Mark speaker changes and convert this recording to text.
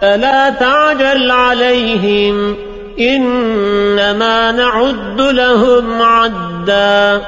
Speaker 1: فلا تعجل عليهم إنما نعد لهم عدا